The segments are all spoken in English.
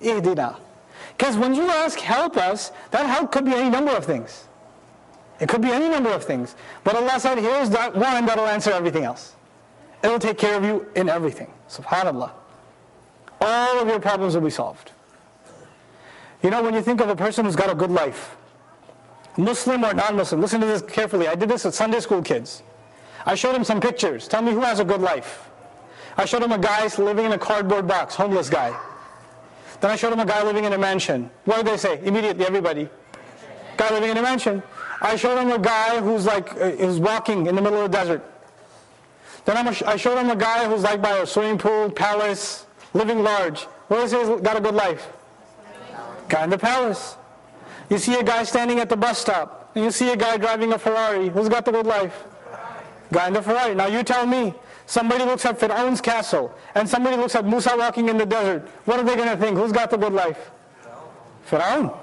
ihdina. Because when you ask help us, that help could be any number of things. It could be any number of things. But Allah said, here's that one that'll answer everything else. It will take care of you in everything. SubhanAllah. All of your problems will be solved. You know, when you think of a person who's got a good life, Muslim or non-Muslim, listen to this carefully. I did this with Sunday school kids. I showed them some pictures. Tell me who has a good life. I showed them a guy living in a cardboard box, homeless guy. Then I showed them a guy living in a mansion. What did they say? Immediately, everybody. Guy living in a mansion. I showed them a guy who's like, uh, is walking in the middle of the desert. Then I showed them a guy who's like by a swimming pool, palace, living large. What does he say? Got a good life? Guy in the palace. You see a guy standing at the bus stop, you see a guy driving a Ferrari. Who's got the good life? Guy in the Ferrari. Now you tell me, somebody looks at Fir'aun's castle, and somebody looks at Musa walking in the desert. What are they going to think? Who's got the good life? Fir'aun.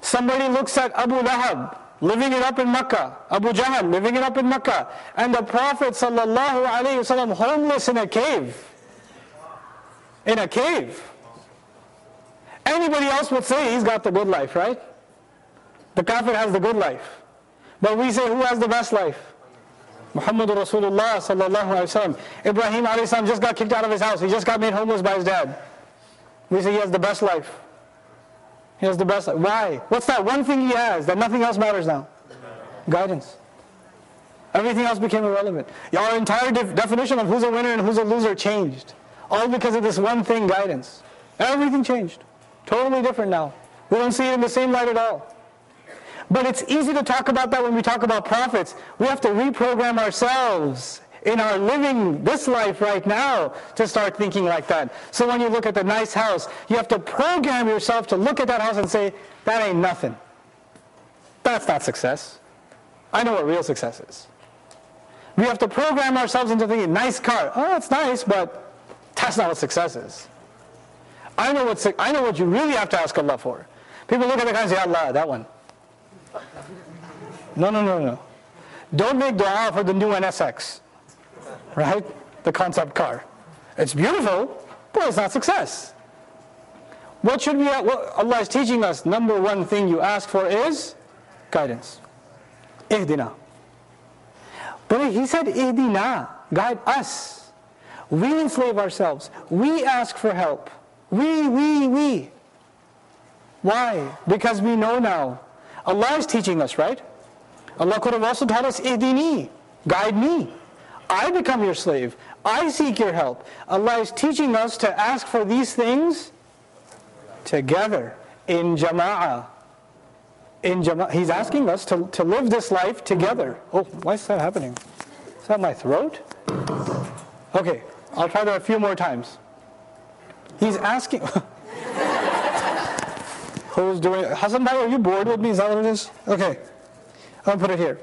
Somebody looks at Abu Lahab, living it up in Mecca. Abu Jahl, living it up in Mecca. And the Prophet sallallahu alaihi wasallam homeless in a cave. In a cave. Anybody else would say he's got the good life, right? The kafir has the good life. But we say, who has the best life? Muhammad Rasulullah sallallahu alayhi wasallam. Ibrahim alayhi salam just got kicked out of his house. He just got made homeless by his dad. We say he has the best life. He has the best life. Why? What's that one thing he has that nothing else matters now? Guidance. Everything else became irrelevant. Our entire def- definition of who's a winner and who's a loser changed. All because of this one thing, guidance. Everything changed. Totally different now. We don't see it in the same light at all. But it's easy to talk about that when we talk about prophets. We have to reprogram ourselves in our living this life right now to start thinking like that. So when you look at the nice house, you have to program yourself to look at that house and say, that ain't nothing. That's not success. I know what real success is. We have to program ourselves into thinking, nice car. Oh, it's nice, but that's not what success is. I know what I know what you really have to ask Allah for. People look at the car and say, Allah, that one. No, no, no, no. Don't make dua for the new NSX, right? The concept car. It's beautiful, but it's not success. What should we? What Allah is teaching us. Number one thing you ask for is guidance. Ihdina. But He said, Ihdina, guide us. We enslave ourselves. We ask for help. We, we, we. Why? Because we know now. Allah is teaching us, right? Allah could have also taught us, Ihdini, guide me. I become your slave. I seek your help. Allah is teaching us to ask for these things together in jama'ah. In jama- He's asking us to, to live this life together. Oh, why is that happening? Is that my throat? Okay, I'll try that a few more times. He's asking. Who's doing it? Hassan Bhai, are you bored with me? Is that what it is? Okay. I'll put it here.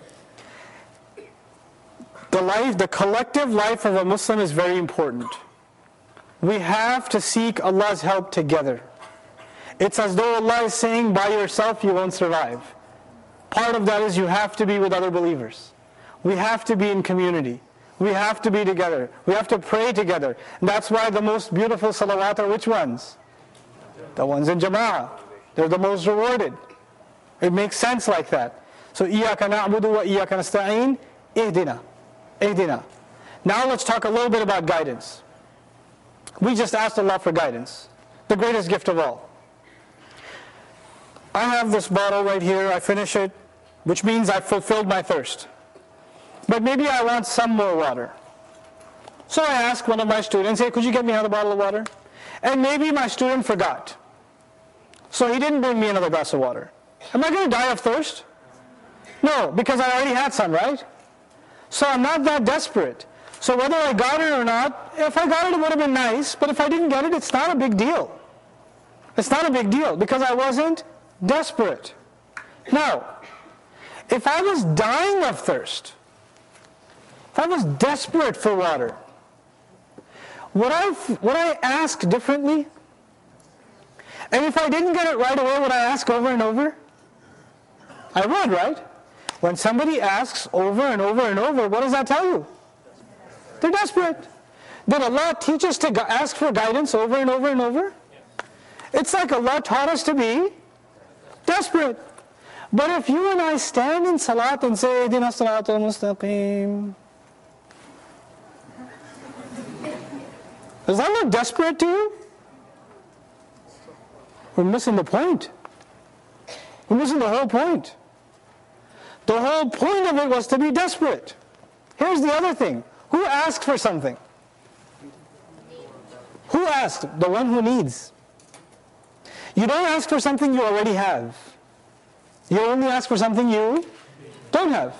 The life, the collective life of a Muslim is very important. We have to seek Allah's help together. It's as though Allah is saying, by yourself you won't survive. Part of that is you have to be with other believers. We have to be in community. We have to be together. We have to pray together. And that's why the most beautiful salawat are which ones? The ones in jama'ah. They're the most rewarded. It makes sense like that. So إِيَّاكَ نَعْبُدُ وَإِيَّاكَ نَسْتَعِينَ إِهْدِنَا إِهْدِنَا Now let's talk a little bit about guidance. We just asked Allah for guidance, the greatest gift of all. I have this bottle right here, I finish it, which means I fulfilled my thirst. But maybe I want some more water. So I asked one of my students, hey, could you get me another bottle of water? And maybe my student forgot. So he didn't bring me another glass of water. Am I going to die of thirst? No, because I already had some, right? So I'm not that desperate. So whether I got it or not, if I got it, it would have been nice. But if I didn't get it, it's not a big deal. It's not a big deal because I wasn't desperate. Now, if I was dying of thirst, if I was desperate for water, would I, would I ask differently? And if I didn't get it right away, would I ask over and over? I would, right? When somebody asks over and over and over, what does that tell you? They're desperate. Did Allah teach us to ask for guidance over and over and over? It's like Allah taught us to be desperate. But if you and I stand in salat and say, Dina salat al-mustaqim, does that look desperate to you? We're missing the point. We're missing the whole point. The whole point of it was to be desperate. Here's the other thing. Who asked for something? Who asked? The one who needs. You don't ask for something you already have. You only ask for something you don't have.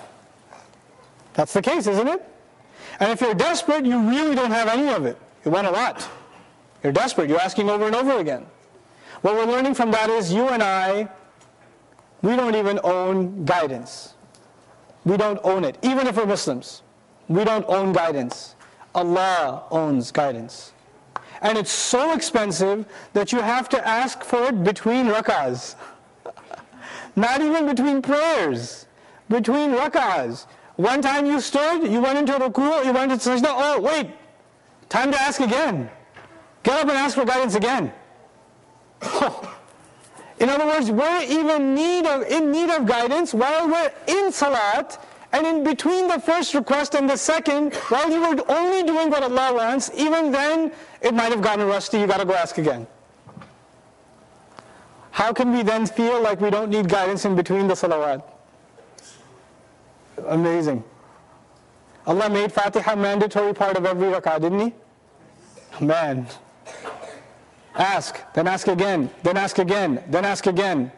That's the case, isn't it? And if you're desperate, you really don't have any of it. You want a lot. You're desperate. You're asking over and over again. What we're learning from that is you and I, we don't even own guidance. We don't own it. Even if we're Muslims, we don't own guidance. Allah owns guidance. And it's so expensive that you have to ask for it between rak'ahs. Not even between prayers, between rak'ahs. One time you stood, you went into ruku, you went into sajda, oh wait, time to ask again. Get up and ask for guidance again. In other words, we're even need of, in need of guidance while we're in salat, and in between the first request and the second, while you were only doing what Allah wants, even then it might have gotten rusty, you gotta go ask again. How can we then feel like we don't need guidance in between the salawat? Amazing. Allah made Fatiha mandatory part of every rak'ah, didn't He? Man. Ask, then ask again, then ask again, then ask again.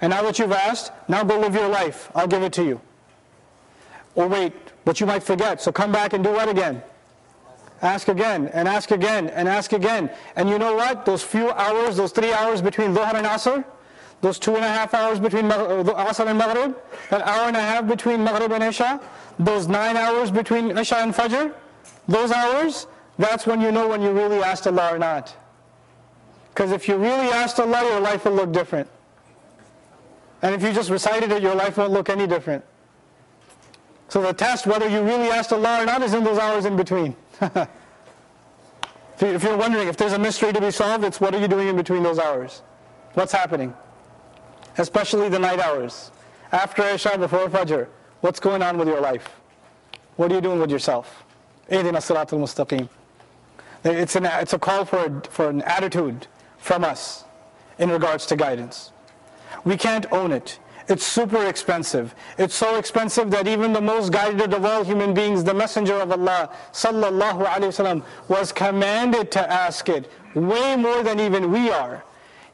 And now that you've asked, now go live your life. I'll give it to you. Or wait, but you might forget, so come back and do what again? Ask again, and ask again, and ask again. And you know what? Those few hours, those three hours between Dhuhr and Asr, those two and a half hours between uh, Asr and Maghrib, that hour and a half between Maghrib and Isha, those nine hours between Isha and Fajr, those hours, that's when you know when you really asked Allah or not. Because if you really asked Allah, your life will look different. And if you just recited it, your life won't look any different. So the test, whether you really asked Allah or not, is in those hours in between. if you're wondering if there's a mystery to be solved, it's what are you doing in between those hours? What's happening? Especially the night hours. After Isha, before Fajr. What's going on with your life? What are you doing with yourself? Ahdina Siratul Mustaqim. It's, an, it's a call for, for an attitude from us in regards to guidance. We can't own it. It's super expensive. It's so expensive that even the most guided of all human beings, the Messenger of Allah, sallallahu alaihi wasallam, was commanded to ask it way more than even we are.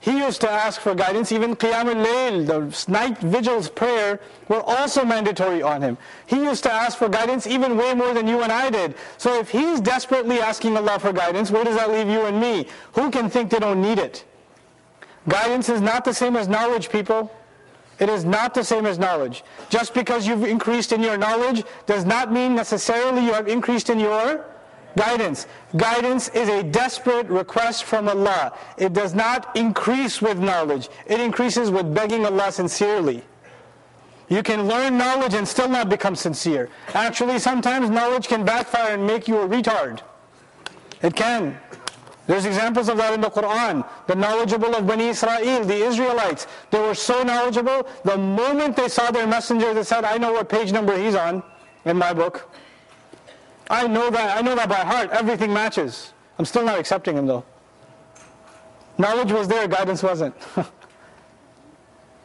He used to ask for guidance. Even Qiyam al-Layl, the night vigils prayer, were also mandatory on him. He used to ask for guidance even way more than you and I did. So if he's desperately asking Allah for guidance, where does that leave you and me? Who can think they don't need it? Guidance is not the same as knowledge, people. It is not the same as knowledge. Just because you've increased in your knowledge does not mean necessarily you have increased in your guidance. Guidance is a desperate request from Allah. It does not increase with knowledge. It increases with begging Allah sincerely. You can learn knowledge and still not become sincere. Actually, sometimes knowledge can backfire and make you a retard. It can. There's examples of that in the Quran. The knowledgeable of Bani Israel, the Israelites, they were so knowledgeable, the moment they saw their messenger, they said, I know what page number he's on in my book. I know that, I know that by heart. Everything matches. I'm still not accepting him though. Knowledge was there, guidance wasn't.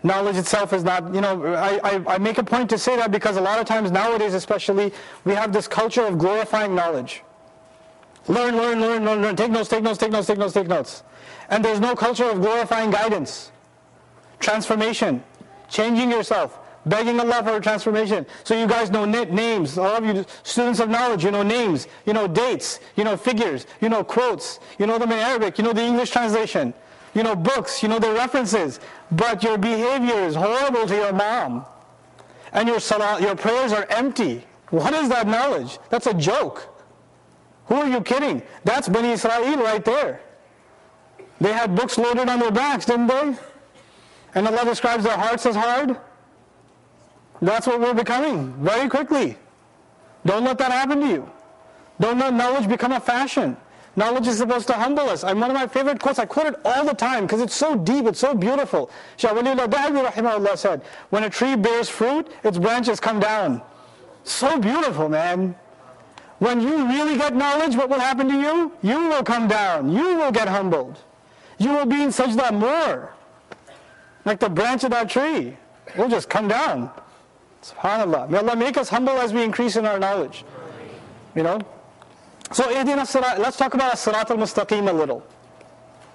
Knowledge itself is not, you know, I, I, I make a point to say that because a lot of times nowadays especially, we have this culture of glorifying knowledge. Learn, learn, learn, learn, learn. Take notes, take notes, take notes, take notes, take notes. And there's no culture of glorifying guidance, transformation, changing yourself, begging Allah for a transformation. So you guys know names. All of you students of knowledge, you know names, you know dates, you know figures, you know quotes, you know them in Arabic, you know the English translation, you know books, you know the references. But your behavior is horrible to your mom. And your salah, your prayers are empty. What is that knowledge? That's a joke. Who are you kidding? That's Bani Israel right there. They had books loaded on their backs, didn't they? And Allah describes their hearts as hard. That's what we're becoming very quickly. Don't let that happen to you. Don't let knowledge become a fashion. Knowledge is supposed to humble us. I'm one of my favorite quotes. I quote it all the time because it's so deep, it's so beautiful. Shah said, when a tree bears fruit, its branches come down. So beautiful, man. When you really get knowledge, what will happen to you? You will come down. You will get humbled. You will be in sajda more. Like the branch of that tree. Will just come down. SubhanAllah. May Allah make us humble as we increase in our knowledge. You know? So, let's talk about as-sirat al-mustaqim a little.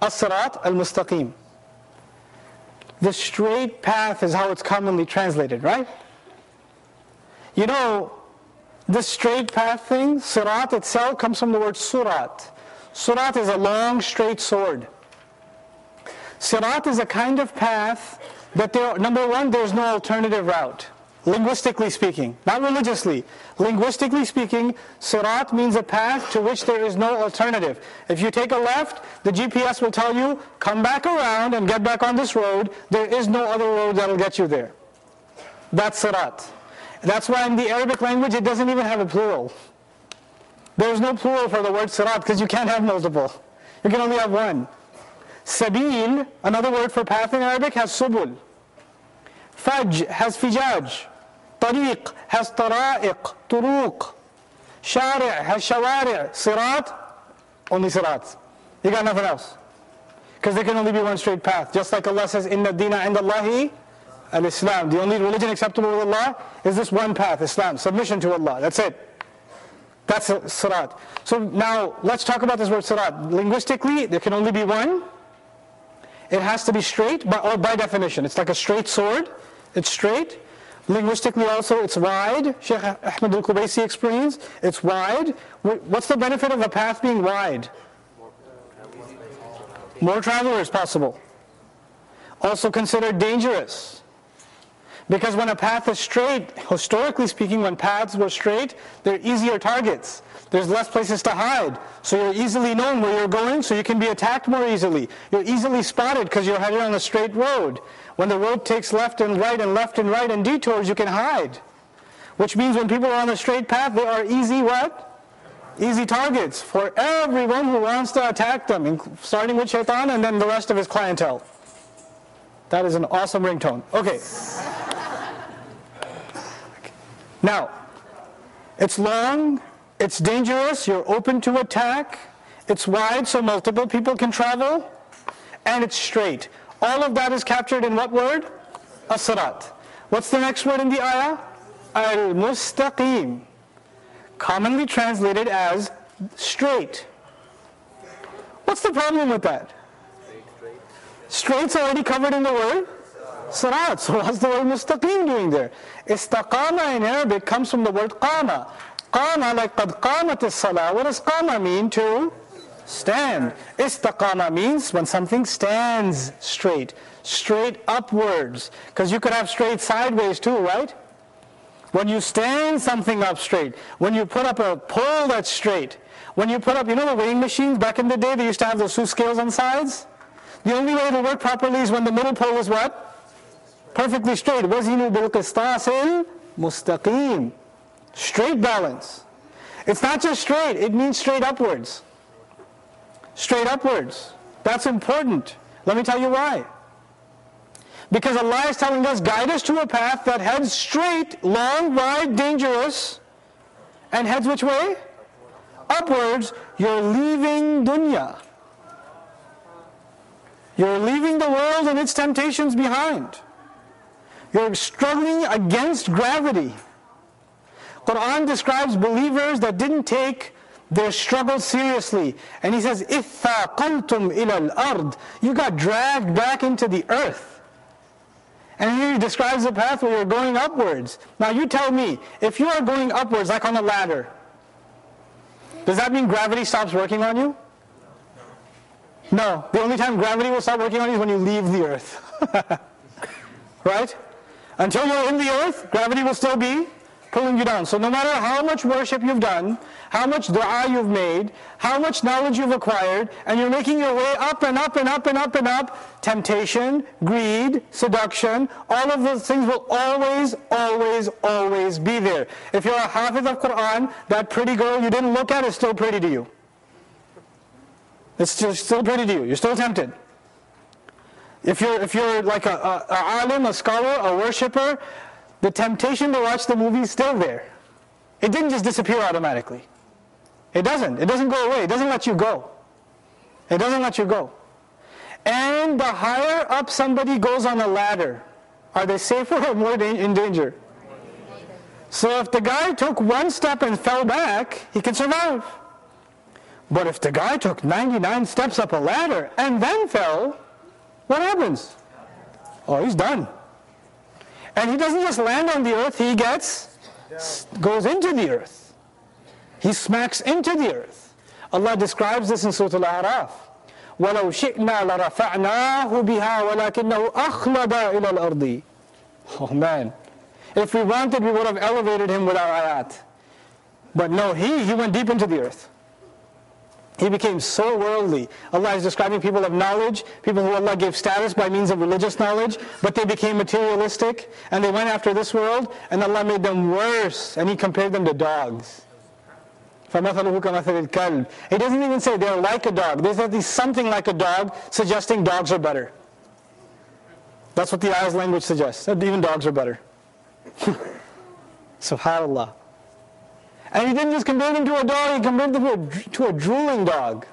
As-sirat al-mustaqim. The straight path is how it's commonly translated, right? You know, the straight path thing, sirat itself comes from the word surat. Surat is a long, straight sword. Sirat is a kind of path that there, number one, there's no alternative route linguistically speaking, not religiously. Linguistically speaking, sirat means a path to which there is no alternative. If you take a left, the GPS will tell you, come back around and get back on this road. There is no other road that'll get you there. That's sirat. That's why in the Arabic language it doesn't even have a plural. There's no plural for the word sirat because you can't have multiple. You can only have one. Sabil, another word for path in Arabic, has subul. Faj has fijaj. طريق has طرائق طرق شارع has شوارع صراط only صراط you got nothing else because there can only be one straight path just like Allah says inna dina inda Allahi al-Islam the only religion acceptable to Allah is this one path Islam submission to Allah that's it that's sirat so now let's talk about this word sirat linguistically there can only be one it has to be straight by, or by definition it's like a straight sword it's straight Linguistically also, it's wide. Sheikh Ahmed al-Kubaisi explains, it's wide. What's the benefit of a path being wide? More travelers possible. Also considered dangerous. Because when a path is straight, historically speaking, when paths were straight, they're easier targets. There's less places to hide. So you're easily known where you're going, so you can be attacked more easily. You're easily spotted because you're headed on a straight road. When the road takes left and right and left and right and detours, you can hide. Which means when people are on the straight path, they are easy what? Easy targets for everyone who wants to attack them, starting with Shaitan and then the rest of his clientele. That is an awesome ringtone. Okay. Now, it's long, it's dangerous, you're open to attack, it's wide so multiple people can travel, and it's straight. All of that is captured in what word? As-sirat. What's the next word in the ayah? Al-mustaqim. Commonly translated as straight. What's the problem with that? Straight's already covered in the word So what's the word mustaqim doing there? Istaqama in Arabic comes from the word qama. Qama, like qad qamat as-salah. What does qama mean to? stand. Istaqama means when something stands straight, straight upwards. Because you could have straight sideways too, right? When you stand something up straight, when you put up a pole that's straight, when you put up, you know the weighing machines back in the day, they used to have those two scales on sides? The only way it'll work properly is when the middle pole is what? Perfectly straight. وَزِنُوا بِالْقِسْطَاسِ mustaqim. Straight balance. It's not just straight, it means straight upwards straight upwards. That's important. Let me tell you why. Because Allah is telling us, guide us to a path that heads straight, long, wide, dangerous, and heads which way? Upwards. You're leaving dunya. You're leaving the world and its temptations behind. You're struggling against gravity. Quran describes believers that didn't take their struggle seriously. And he says, إِثَّاقَلْتُمْ إِلَى الْأَرْضِ You got dragged back into the earth. And here he describes the path where you're going upwards. Now you tell me, if you are going upwards like on a ladder, does that mean gravity stops working on you? No. The only time gravity will stop working on you is when you leave the earth. right? Until you're in the earth, gravity will still be pulling you down. So no matter how much worship you've done, how much dua you've made, how much knowledge you've acquired, and you're making your way up and up and up and up and up, temptation, greed, seduction, all of those things will always, always, always be there. If you're a hafiz of Quran, that pretty girl you didn't look at is still pretty to you. It's still, still pretty to you. You're still tempted. If you're, if you're like a, a, a alim, a scholar, a worshipper, the temptation to watch the movie is still there. It didn't just disappear automatically. It doesn't. It doesn't go away. It doesn't let you go. It doesn't let you go. And the higher up somebody goes on a ladder, are they safer or more in danger? So if the guy took one step and fell back, he can survive. But if the guy took 99 steps up a ladder and then fell, what happens? Oh, he's done. And he doesn't just land on the earth, he gets, goes into the earth. He smacks into the earth. Allah describes this in Surah Al-A'raf. وَلَوْ شِئْنَا لَرَفَعْنَاهُ بِهَا وَلَكِنَّهُ أَخْلَدَ إِلَى الْأَرْضِ Oh man. If we wanted, we would have elevated him with our ayat. But no, he, he went deep into the earth. He became so worldly. Allah is describing people of knowledge, people who Allah gave status by means of religious knowledge, but they became materialistic and they went after this world, and Allah made them worse, and He compared them to dogs. He doesn't even say they're like a dog. There's at least something like a dog, suggesting dogs are better. That's what the ayah's language suggests, that even dogs are better. SubhanAllah. And he didn't just compare them to a dog, he compared them to a, to a drooling dog.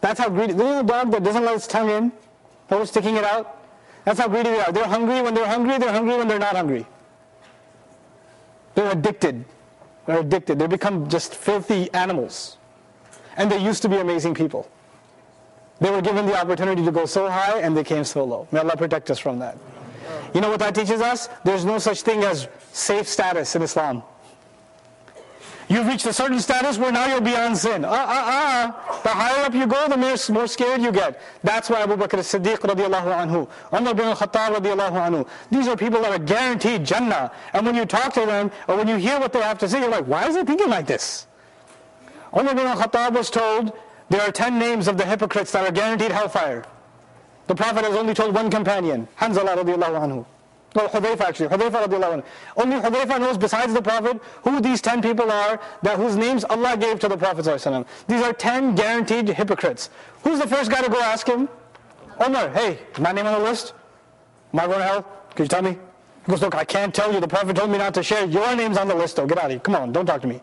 That's how greedy. You know a dog that doesn't let its tongue in, always sticking it out? That's how greedy they are. They're hungry when they're hungry, they're hungry when they're not hungry. They're addicted. They're addicted. They become just filthy animals. And they used to be amazing people. They were given the opportunity to go so high and they came so low. May Allah protect us from that. You know what that teaches us? There's no such thing as safe status in Islam. You've reached a certain status where now you're beyond sin. Ah, ah, ah. The higher up you go, the more, scared you get. That's why Abu Bakr as-Siddiq radiallahu anhu, Umar bin al-Khattab radiallahu anhu, these are people that are guaranteed Jannah. And when you talk to them, or when you hear what they have to say, you're like, why is he thinking like this? Umar bin al-Khattab was told, there are ten names of the hypocrites that are guaranteed hellfire. The Prophet has only told one companion, Hanzala radiallahu anhu. No, Hudayfa actually, Hudayfa radiallahu anhu. Only Hudayfa knows besides the Prophet who these 10 people are that whose names Allah gave to the Prophet These are 10 guaranteed hypocrites. Who's the first guy to go ask him? Omar, hey, is my name on the list? Am I going to hell? Can you tell me? He goes, look, I can't tell you. The Prophet told me not to share. Your name's on the list though. Get out of here. Come on, don't talk to me.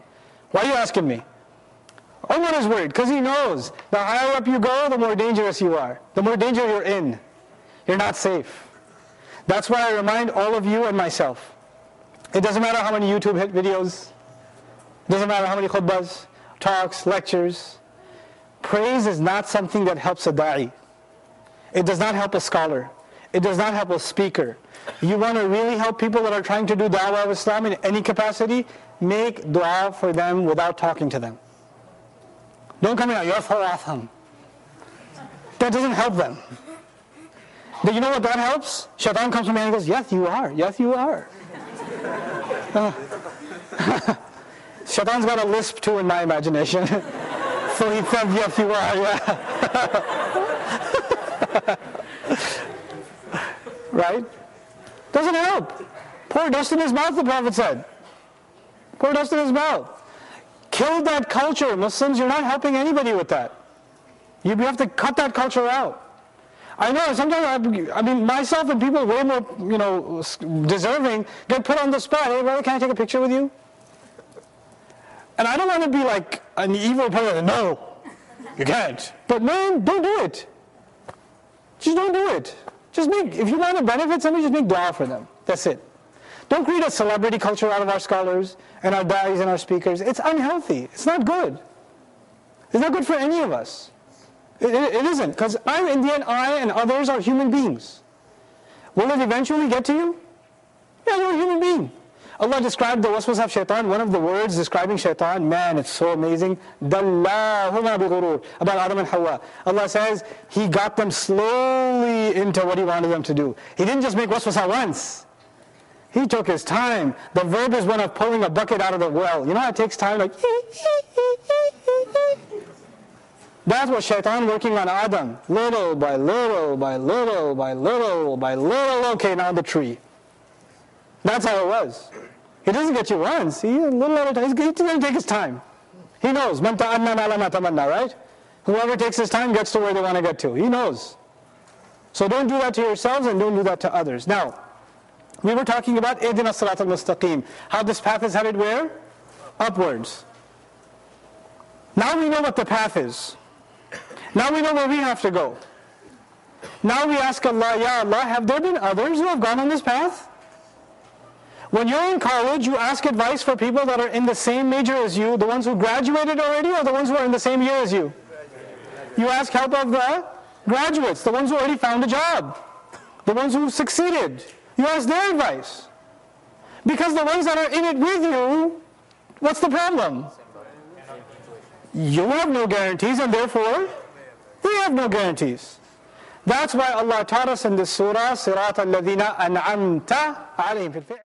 Why are you asking me? Omar is worried because he knows the higher up you go, the more dangerous you are. The more danger you're in. You're not safe. That's why I remind all of you and myself. It doesn't matter how many YouTube videos, it doesn't matter how many khutbahs, talks, lectures. Praise is not something that helps a da'i. It does not help a scholar. It does not help a speaker. You want to really help people that are trying to do da'wah of Islam in any capacity? Make dua for them without talking to them. Don't come in, you're for That doesn't help them. But you know what that helps? Shaitan comes to me and goes, Yes, you are. Yes, you are. Uh, Shaitan's got a lisp too in my imagination. so he says, Yes, you are. Yeah. right? Doesn't help. Pour dust in his mouth, the Prophet said. Pour dust in his mouth. Kill that culture. Muslims, you're not helping anybody with that. You have to cut that culture out. I know sometimes I, I, mean myself and people way more you know deserving get put on the spot. Hey brother, can I take a picture with you? And I don't want to be like an evil person. No, you can't. But man, don't do it. Just don't do it. Just make if you want to benefit somebody, just make dua for them. That's it. Don't create a celebrity culture out of our scholars and our da'is and our speakers. It's unhealthy. It's not good. It's not good for any of us. It, it, it isn't, because I'm Indian, I and others are human beings. Will it eventually get to you? Yeah, you're a human being. Allah described the waswas of shaitan, one of the words describing shaitan, man, it's so amazing. About Adam and Hawa. Allah says He got them slowly into what He wanted them to do. He didn't just make waswasa once. He took his time. The verb is one of pulling a bucket out of the well. You know how it takes time? Like, That's what shaitan working on Adam. Little by little by little by little by little. Okay, now the tree. That's how it was. He doesn't get you once. He a little at a time. He's going to take his time. He knows. Right? Whoever takes his time gets to where they want to get to. He knows. So don't do that to yourselves and don't do that to others. Now, we were talking about Idina Salat al-Mustaqim. How this path is headed where? Upwards. Now we know what the path is. Now we know where we have to go. Now we ask Allah, Ya Allah, have there been others who have gone on this path? When you're in college, you ask advice for people that are in the same major as you, the ones who graduated already or the ones who are in the same year as you? You ask help of the graduates, the ones who already found a job, the ones who succeeded. You ask their advice. Because the ones that are in it with you, what's the problem? You have no guarantees and therefore we have no guarantees. That's why Allah taught us in this surah, صراط الذين أنعمت عليهم في الفعل